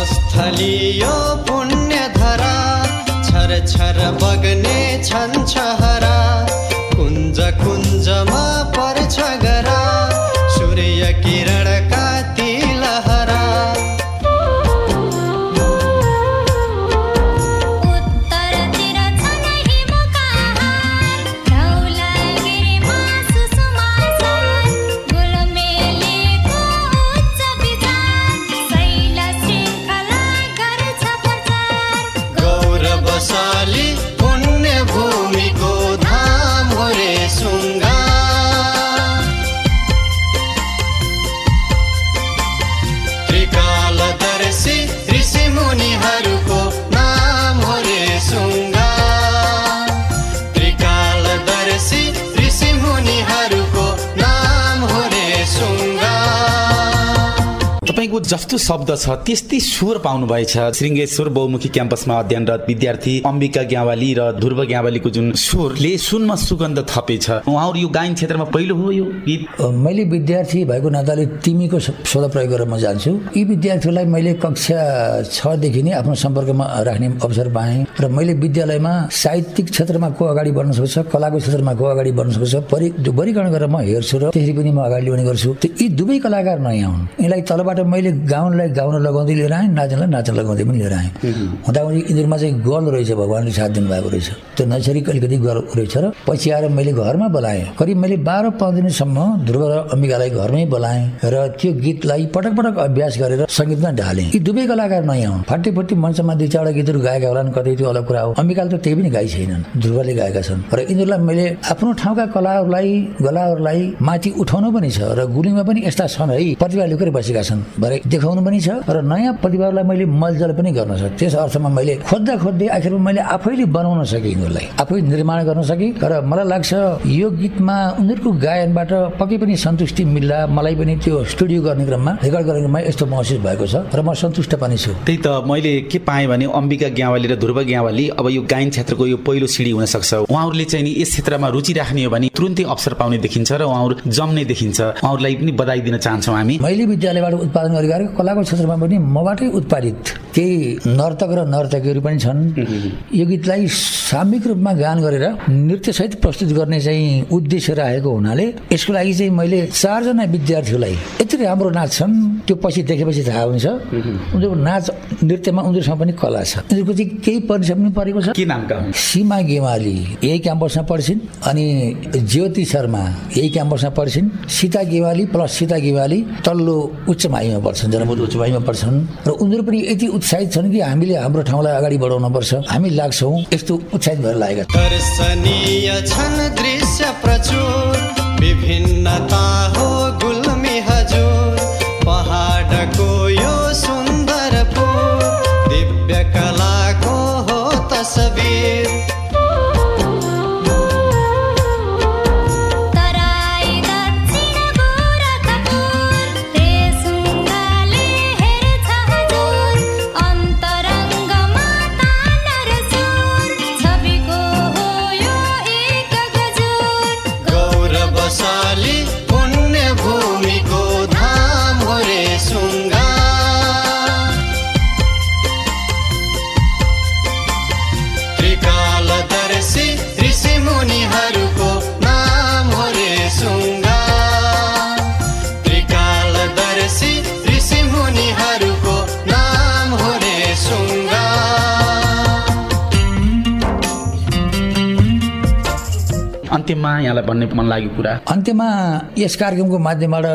तपस्थली यो पुण्य धरा छर छर बग्ने छहरा जस्तो शब्द छ त्यस्तै स्वर पाउनुभएछ श्रृङ्गेश्वर बहुमुखी क्याम्पसमा अध्ययनरत विद्यार्थी अम्बिका ग्यावाली र ध्रुव ग्यावालीको जुन स्वरले सुनमा सुगन्ध थपेछ। उहाँहरू यो गायन क्षेत्रमा पहिलो हो यो गीत? मैले विद्यार्थी भएको नाताले तिमीको शब्द प्रयोग गरेर म जान्छु। यी विद्यार्थीहरूलाई मैले कक्षा छदेखि नै आफ्नो सम्पर्कमा राख्ने अवसर पाएँ र मैले विद्यालयमा साहित्यिक क्षेत्रमा को अगाडि बढ्न सक्छ कलाको क्षेत्रमा को अगाडि बढ्न सक्छ परि वर्गीकरण गरेर म हेर्छु र त्यसरी पनि म अगाडि ल्याउने गर्छु। यी दुवै कलाकार नयाँ हुन्। यिनलाई तलबाट मैले गाउनलाई गाउन लगाउँदै लिएर आएँ नाच्नलाई नाच्न लगाउँदै पनि लिएर आएँ। हुँदाहुँदी यिनीहरूमा चाहिँ गल रहेछ भगवान्ले साथ दिनुभएको रहेछ। त्यो नैसर्गिक अलिकति गल रहेछ र पछि आएर मैले घरमा बोलाएँ। करिब मैले बाह्र पाँच दिनसम्म ध्रुव र अम्बिकालाई घरमै बोलाएँ र त्यो गीतलाई पटक पटक अभ्यास गरेर सङ्गीतमा ढालेँ। यी दुवै कलाकार नयाँ हुन्। फाटी फुटी मञ्चमा दुई चारवटा गीतहरू गाएका होलान् कतै त्यो अलग कुरा हो। अम्बिकाले त त्यही पनि गाई छैनन् ध्रुवले गाएका छन्। र यिनीहरूलाई मैले आफ्नो ठाउँका कलाहरूलाई गलाहरूलाई माथि उठाउनु पनि छ र गुलीमा पनि यस्ता छन् है। प्रतिभा लुकेर बसेका छन्। भरे देखाउनु पनि छ र नयाँ प्रतिभालाई मैले मलजल पनि गर्न सक्छु त्यस अर्थमा मैले खोज्दा खोज्दै आखिरमा मैले आफैले बनाउन सकेँ यिनीहरूलाई। आफै निर्माण गर्न सकेँ र मलाई लाग्छ यो गीतमा उनीहरूको गायनबाट पक्कै पनि सन्तुष्टि मिल्ला। मलाई पनि त्यो स्टुडियो गर्ने क्रममा रेकर्ड गर्ने क्रममा यस्तो महसुस भएको छ र म सन्तुष्ट पनि छु। त्यही त मैले के पाएँ भने अम्बिका ग्यावाली र ध्रुव ग्यावाली अब यो गायन क्षेत्रको यो पहिलो सिडी हुन सक्छ उहाँहरूले चाहिँ नि यस क्षेत्रमा रुचि राख्ने हो भने तुरुन्तै अवसर पाउने देखिन्छ र उहाँहरू जम्ने देखिन्छ। उहाँहरूलाई पनि बधाई दिन चाहन्छौँ हामी। मैले विद्यालयबाट उत्पादन गरेका कलाको क्षेत्रमा पनि मबाटै उत्पादित केही नर्तक र नर्तकीहरू पनि छन्। यो गीतलाई सामूहिक रूपमा गान गरेर नृत्यसहित प्रस्तुत गर्ने चाहिँ उद्देश्य राखेको हुनाले यसको लागि चाहिँ मैले चारजना विद्यार्थीहरूलाई यति राम्रो नाच्छन् त्यो पछि देखेपछि थाहा हुन्छ। उनीहरूको नाच नृत्यमा उनीहरूसँग पनि कला छ। उनीहरूको चाहिँ केही परिश्रम पनि परेको छ। के नामका हुन् सीमा गेवाली यही क्याम्पसमा पढ्छिन्। अनि ज्योति शर्मा यही क्याम्पसमा पढ्छिन्। सीता गेवाली प्लस सीता गेवाली तल्लो उच्च माविमा पढ्छन्। जनबुद्ध उच्च माविमा पढ्छन् र उनीहरू पनि यति उत्साहित छन् कि हामीले हाम्रो ठाउँलाई अगाडि बढाउन पर्छ हामी लाग्छौँ यस्तो उत्साहित भएर लागेका विभिन्नता हो गुल्मी हजुर। पहाडको यो सुन्दरपुर दिव्य कलाको हो तस्बिर अन्त्यमा यहाँलाई भन्ने मन लाग्यो कुरा? अन्त्यमा यस कार्यक्रमको माध्यमबाट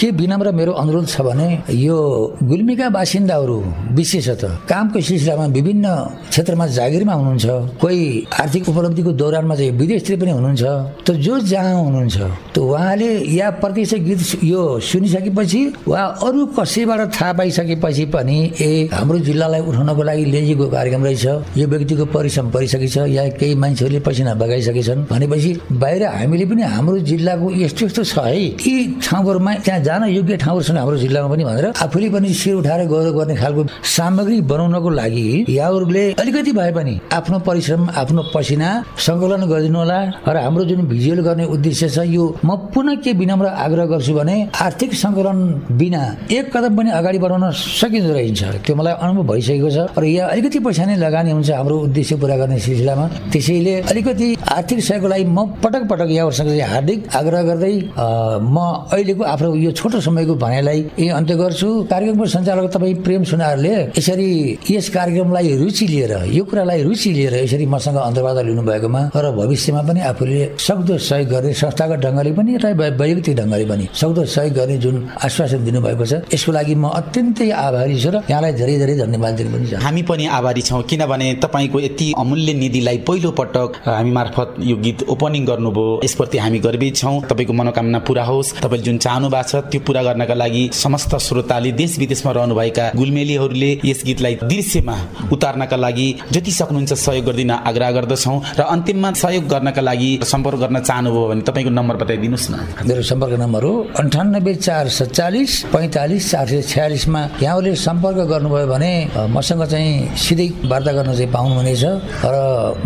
के विनम्र मेरो अनुरोध छ भने यो गुल्मीका बासिन्दाहरू विशेषतः कामको सिलसिलामा विभिन्न क्षेत्रमा जागिरमा हुनुहुन्छ कोही आर्थिक उपलब्धिको दौरानमा चाहिँ विदेशतिर पनि हुनुहुन्छ त जो जहाँ हुनुहुन्छ त उहाँले या प्रत्यक्ष गीत यो सुनिसकेपछि वा अरू कसैबाट थाहा पाइसकेपछि पनि ए हाम्रो जिल्लालाई उठाउनको लागि ल्याइएको कार्यक्रम रहेछ यो व्यक्तिको परिश्रम परिसकेको छ या केही मान्छेहरूले पसिना बगाइसकेछन् भनेपछि बाहिर हामीले पनि हाम्रो जिल्लाको यस्तो यस्तो छ है। यी ठाउँहरूमा त्यहाँ जान योग्य ठाउँहरू छन् हाम्रो जिल्लामा पनि भनेर आफूले पनि शिर उठाएर गौरव गर्ने खालको सामग्री बनाउनको लागि यहाँहरूले अलिकति भए पनि आफ्नो परिश्रम आफ्नो पसिना सङ्कलन गरिदिनु होला र हाम्रो जुन भिजुअल गर्ने उद्देश्य छ यो म पुनः के विनम्र आग्रह गर्छु भने आर्थिक सङ्कलन बिना एक कदम पनि अगाडि बढाउन सकिँदो रहेछ त्यो मलाई अनुभव भइसकेको छ र यहाँ अलिकति पैसा नै लगानी हुन्छ हाम्रो उद्देश्य पुरा गर्ने सिलसिलामा। त्यसैले अलिकति आर्थिक सहयोगको लागि म पटक पटक यहाँहरूसँग चाहिँ हार्दिक आग्रह गर्दै म अहिलेको आफ्नो यो छोटो समयको भनाइलाई यही अन्त्य गर्छु। कार्यक्रमको सञ्चालक तपाईँ प्रेम सुनारले यसरी यस कार्यक्रमलाई रुचि लिएर यो कुरालाई रुचि लिएर यसरी मसँग अन्तर्वार्ता लिनुभएकोमा र भविष्यमा पनि आफूले सक्दो सहयोग गर्ने संस्थागत ढङ्गले पनि र वैयक्तिक ढङ्गले पनि सक्दो सहयोग गर्ने जुन आश्वासन दिनुभएको छ यसको लागि म अत्यन्तै आभारी छु र यहाँलाई धेरै धेरै धन्यवाद दिन पनि हामी पनि आभारी छौँ किनभने तपाईँको यति अमूल्य निधिलाई पहिलो पटक हामी मार्फत यो गीत ओपनिङ गर्नुभयो। यसप्रति हामी गर्वित छौँ। तपाईँको मनोकामना पुरा होस्। तपाईँले जुन चाहनु भएको छ त्यो पुरा गर्नका लागि समस्त श्रोताले देश विदेशमा रहनुभएका गुलमेलीहरूले यस गीतलाई दृश्यमा उतार्नका लागि जति सक्नुहुन्छ सहयोग गरिदिन आग्रह गर्दछौँ र अन्तिममा सहयोग गर्नका लागि सम्पर्क गर्न चाहनुभयो भने तपाईँको नम्बर बताइदिनुहोस् न। मेरो सम्पर्क नम्बर हो अन्ठानब्बे चार सत्तालिस पैँतालिस चार सय छ्यालिसमा। यहाँहरूले सम्पर्क गर्नुभयो भने मसँग चाहिँ सिधै वार्ता गर्न चाहिँ पाउनुहुनेछ। र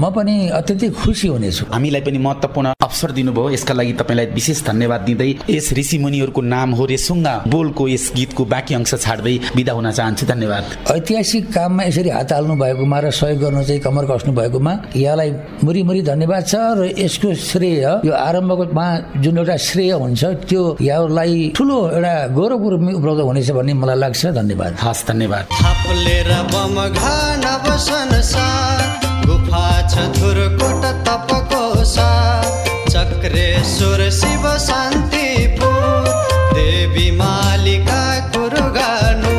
म पनि अत्यन्तै खुसी हुनेछु। हामीलाई पनि महत्वपूर्ण अवसर दिनुभयो। यसका लागि तपाईँलाई विशेष धन्यवाद दिँदै यस ऋषि मुनिहरूको नाम हो रेसुङ्गा। बोलको यस गीतको बाँकी अंश छाड्दै बिदा हुन चाहन्छु। धन्यवाद। ऐतिहासिक काममा यसरी हात हाल्नु भएकोमा र सहयोग गर्नु चाहिँ कमर कस्नु भएकोमा यहाँलाई मुरी मुरी धन्यवाद छ र यसको श्रेय यो आरम्भकोमा जुन एउटा श्रेय हुन्छ त्यो यहाँहरूलाई ठुलो एउटा गौरवको रूपमा उपलब्ध हुनेछ भन्ने मलाई लाग्छ। धन्यवाद। हस् धन्यवाद। गुफा छ धुरकोट तपकोसा चक्रेश्वर शिव शान्तिपुर देवी मालिका कुरुगानु।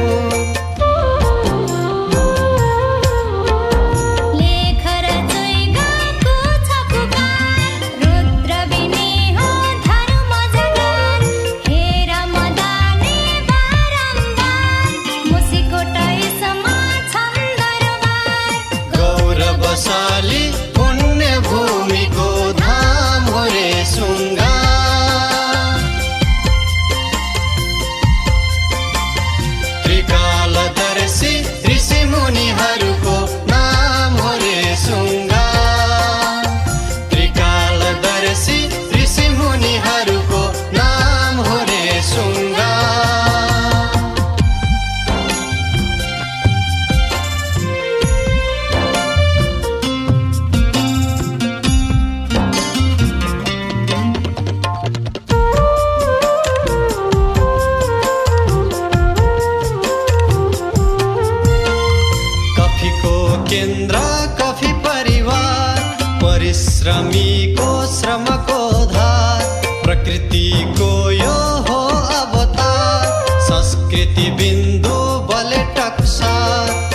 टक्सार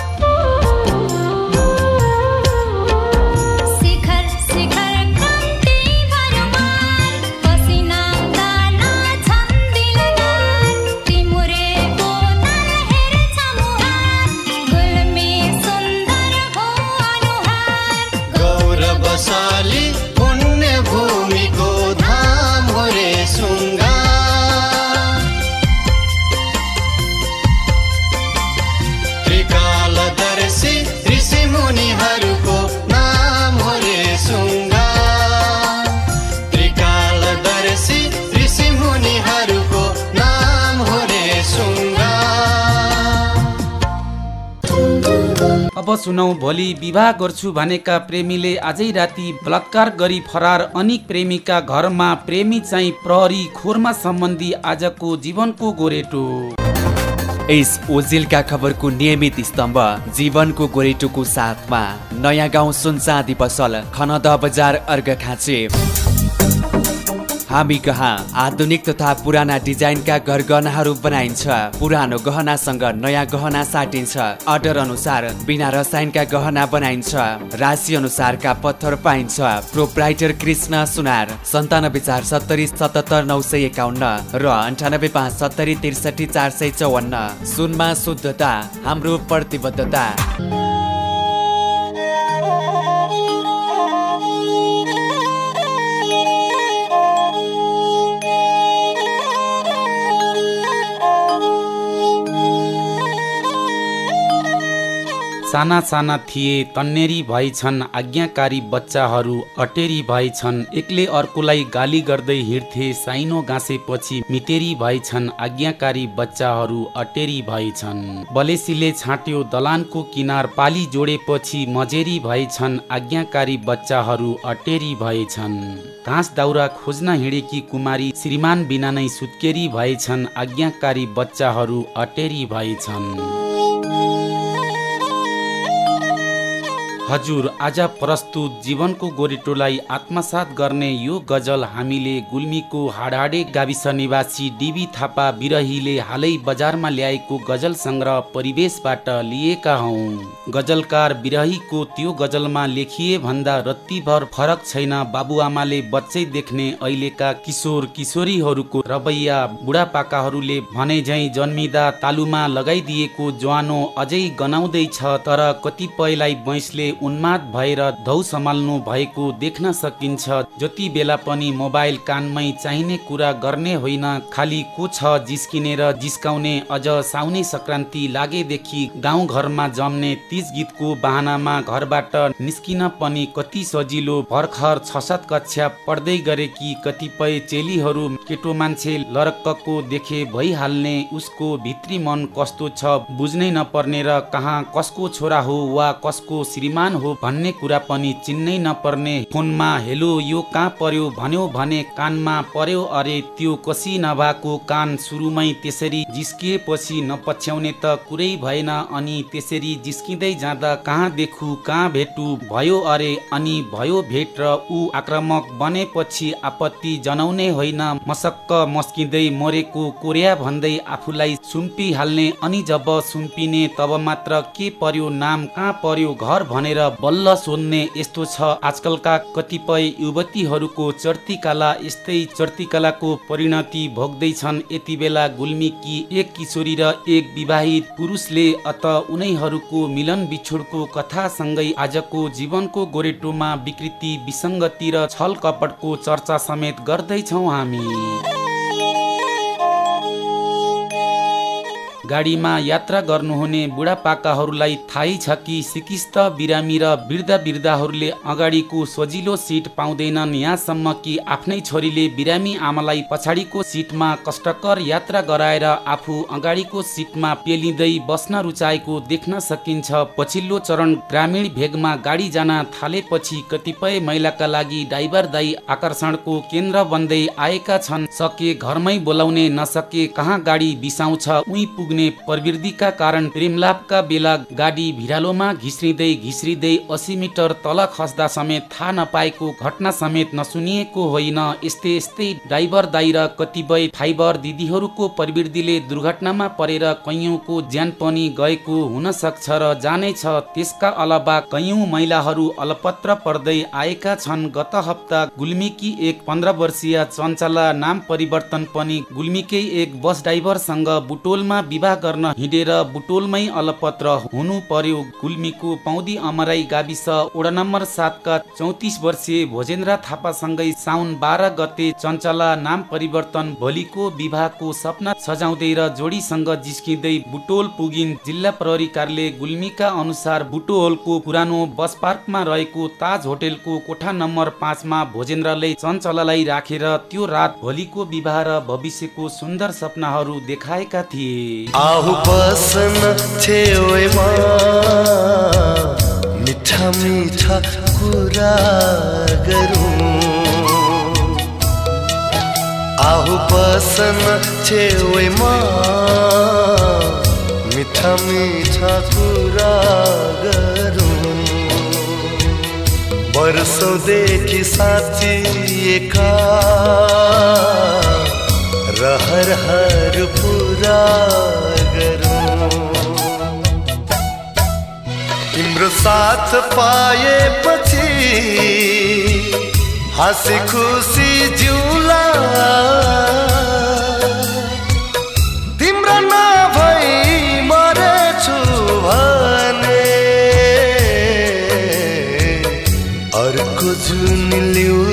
अब सुनौ भोलि विवाह गर्छु भनेका प्रेमीले आजै राति बलात्कार गरी फरार। अनेक प्रेमीका घरमा प्रेमी चाहिँ प्रहरी खोरमा सम्बन्धी आजको जीवनको गोरेटो। यस ओजेलका खबरको नियमित स्तम्भ जीवनको गोरेटोको साथमा। नयाँ गाउँ सुनचाँदी पसल खनद बजार अर्घ खाँचे। हामी कहाँ? आधुनिक तथा पुराना डिजाइनका गरगहनाहरू बनाइन्छ। पुरानो गहनासँग नयाँ गहना साटिन्छ। अर्डर अनुसार बिना रसायनका गहना बनाइन्छ। राशि अनुसारका पत्थर पाइन्छ। प्रोप्राइटर कृष्ण सुनार सन्तानब्बे चार सत्तरी सतहत्तर नौ सय एकाउन्न र अन्ठानब्बे पाँच सत्तरी त्रिसठी चार सय चौवन्न। सुनमा शुद्धता हाम्रो प्रतिबद्धता। साना साना थिए तन्नेरी भएछन् आज्ञाकारी बच्चाहरू अटेरी भएछन्। एकले अर्कोलाई गाली गर्दै हिँड्थे साइनो गाँसेपछि मितेरी भएछन् आज्ञाकारी बच्चाहरू अटेरी भएछन्। बलेसीले छाट्यो दलानको किनार पाली जोडेपछि मजेरी भएछन् आज्ञाकारी बच्चाहरू अटेरी भएछन्। घाँस दाउरा खोज्न हिँडेकी कुमारी श्रीमान बिना नै सुत्केरी भएछन् आज्ञाकारी बच्चाहरू अटेरी भएछन्। हजुर आज प्रस्तुत जीवनको गोरेटोलाई आत्मसात गर्ने यो गजल हामीले गुल्मीको हाडहाडे गाविस निवासी डिबी थापा बिरहीले हालै बजारमा ल्याएको गजल सङ्ग्रह परिवेशबाट लिएका हौँ। गजलकार बिरहीको त्यो गजलमा लेखिए भन्दा रत्तीभर फरक छैन। बाबुआमाले बच्चै देख्ने अहिलेका किशोर किशोरीहरूको रवैया बुढापाकाहरूले भने झैँ जन्मिँदा तालुमा लगाइदिएको ज्वानो अझै गनाउँदैछ तर कतिपयलाई बैंसले उन्माद भएर धौ सम्हाल्नु भएको देख्न सकिन्छ। जति बेला पनि मोबाइल कानमै चाहिने कुरा गर्ने होइन खालि को छ जिस्किनेर जिस्काउने अझ साउने सङ्क्रान्ति लागेदेखि गाउँ घरमा जम्ने तिज गीतको बाहनामा घरबाट निस्किन पनि कति सजिलो भर्खर छ सात कक्षा पढ्दै गरेकी कतिपय चेलीहरू केटो मान्छे लरक्कको देखे भइहाल्ने उसको भित्री मन कस्तो छ बुझ्नै नपर्ने र कहाँ कसको छोरा हो वा कसको श्रीमान हो भन्ने कुरा पनि चिन्नै नपर्ने। फोनमा हेलो यो कहाँ पर्यो भन्यो भने कानमा पर्यो अरे त्यो कसी नभएको कान सुरुमै त्यसरी जिस्किएपछि नपछ्याउने त कुरै भएन अनि त्यसरी जिस्किँदै जाँदा कहाँ देखु कहाँ भेटु भयो अरे अनि भयो भेट र ऊ आक्रामक बनेपछि आपत्ति जनाउने होइन। मसक्क मस्किँदै मरेको कोर्या भन्दै आफूलाई सुम्पिहाल्ने अनि जब सुम्पिने तब मात्र के पर्यो नाम कहाँ पर्यो घर भनेर बल्ल सोध्ने यस्तो छ। आजकलका कतिपय युवतीहरूको चर्तीकला यस्तै चर्तीकलाको परिणति भोग्दैछन्। यति बेला गुल्मीकी एक किशोरी र एक विवाहित पुरुषले अत उनीहरूको मिलन बिछोडको कथासँगै आजको जीवनको गोरेटोमा विकृति विसङ्गति र छल कपटको चर्चा समेत गर्दैछौँ हामी। गाडीमा यात्रा गर्नुहुने बुढापाकाहरूलाई थाहै छ कि सिकिस्त बिरामी र वृद्ध वृद्धाहरूले अगाडिको सजिलो सिट पाउँदैनन्। यहाँसम्म कि आफ्नै छोरीले बिरामी आमालाई पछाडिको सिटमा कष्टकर यात्रा गराएर आफू अगाडिको सिटमा पेलिँदै बस्न रुचाएको देख्न सकिन्छ। पछिल्लो चरण ग्रामीण भेगमा गाडी जान थालेपछि कतिपय महिलाका लागि ड्राइभर दाई आकर्षणको केन्द्र बन्दै आएका छन्। सके घरमै बोलाउने नसके कहाँ गाडी बिसाउँछ उही पुग्ने प्रवृत्तिका कारण प्रेमलापका बेला गाडी भिरालोमा घिस्रिँदै घिस्रिँदै अस्सी मिटर तल खस्दा समेत थाहा नपाएको घटना समेत नसुनिएको होइन। यस्तै यस्तै ड्राइभर दाई र कतिपय फाइबर दिदीहरूको प्रवृत्तिले दुर्घटनामा परेर कैयौँको ज्यान पनि गएको हुन सक्छ र जानेछ त्यसका अलावा कैयौँ महिलाहरू अलपत्र पर्दै आएका छन्। गत हप्ता गुल्मीकी एक पन्ध्र वर्षीय चञ्चला नाम परिवर्तन पनि गुल्मीकै एक बस ड्राइभरसँग बुटोलमा विवाह गर्न हिँडेर बुटोलमै अलपत्र हुनु पर्यो गुल्मीको पौदी अमराई गाविस वडा नम्बर सातका चौतिस वर्षीय भोजेन्द्र थापासँगै साउन बाह्र गते चञ्चला नाम परिवर्तन भोलिको विवाहको सपना सजाउँदै र जोडीसँग जिस्किँदै बुटोल पुगिन् जिल्ला प्रहरी कार्यालय गुल्मीका अनुसार बुटोलको पुरानो बस पार्कमा रहेको ताज होटेलको कोठा नम्बर पाँचमा भोजेन्द्रले चञ्चलालाई राखेर त्यो रात भोलिको विवाह र भविष्यको सुन्दर सपनाहरू देखाएका थिए। आहु बसन छेउमा मिठा मिठा कुरा गरौँ। आहु बसन छेउमा मिठा मिठा कुरा गरौँ। वर्षौँदेखि साँचिएका रहर हर पुरा तिम्रो साथ पाएपछि हाँसी खुसी जिउला। तिम्रो नभई मरेछु भने अर्को जुन लिउला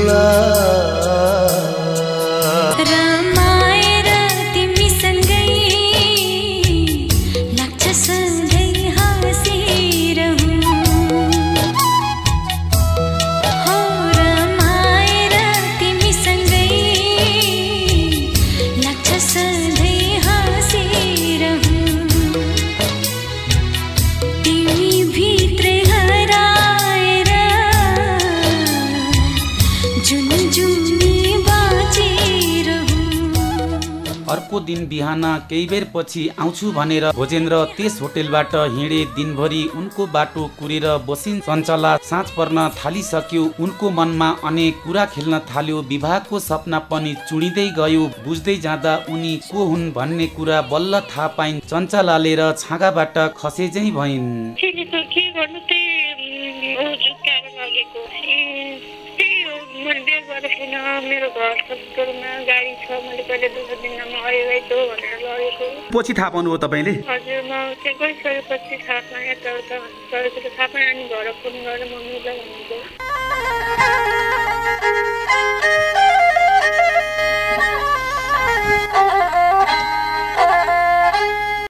अर्को दिन बिहान केही बेर पछि आउँछु भनेर भोजेन्द्र त्यस होटेलबाट हिँडे दिनभरि उनको बाटो कुरेर बसिन् चञ्चला साँझ पर्न थालिसक्यो। उनको मनमा अनेक कुरा खेल्न थाल्यो। विवाहको सपना पनि चुडिँदै गयो। बुझ्दै जाँदा उनी को हुन् भन्ने कुरा बल्ल थाहा पाइन्। चञ्चलाले र छाँगाबाट खसेझै भइन्। मैले गरेको छैन मेरो घर सत्तरमा गाडी छ मैले कहिले दुःख दिनमा अहिलेको भनेर लगेको पछि थाहा पाउनु हो तपाईँले? हजुर म चाहिँ गइसकेपछि थाहा पाएँ यताउता गरेको थाहा पाएँ अनि घर फोन गरेर मम्मीलाई भनेको